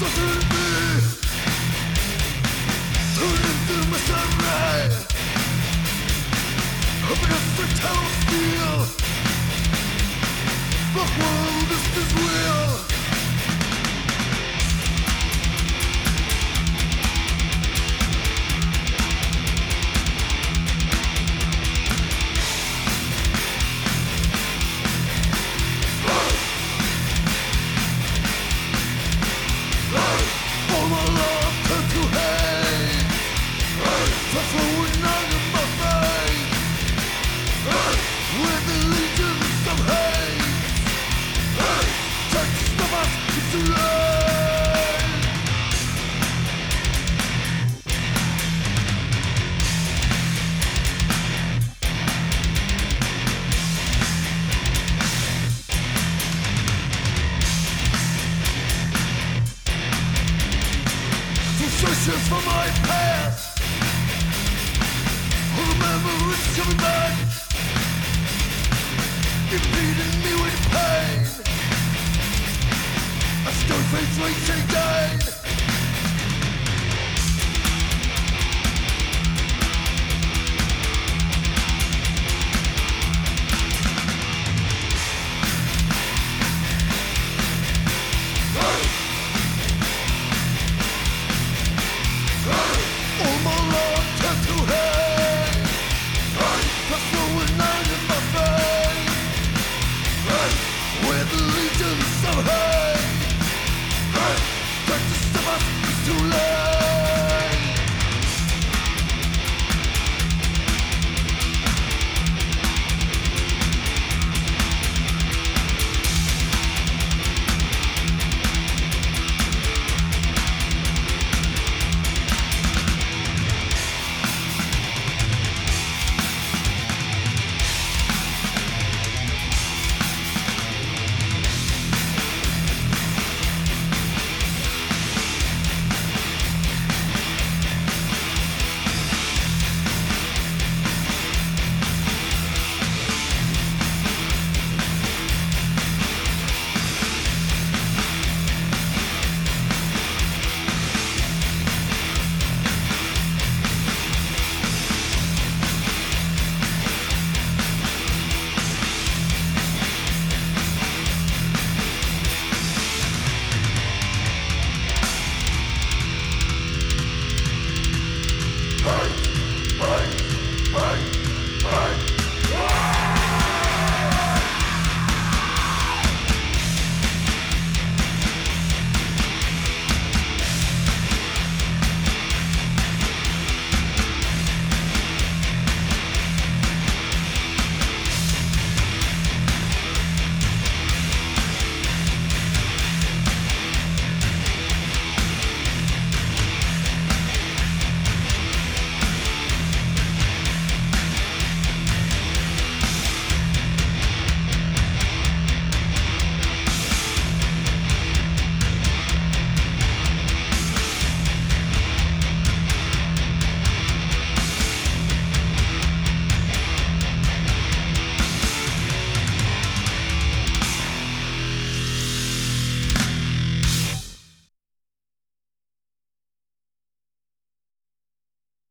such me Frustrations from my past. All the memories coming back. Impeding me with pain. A stone face waits again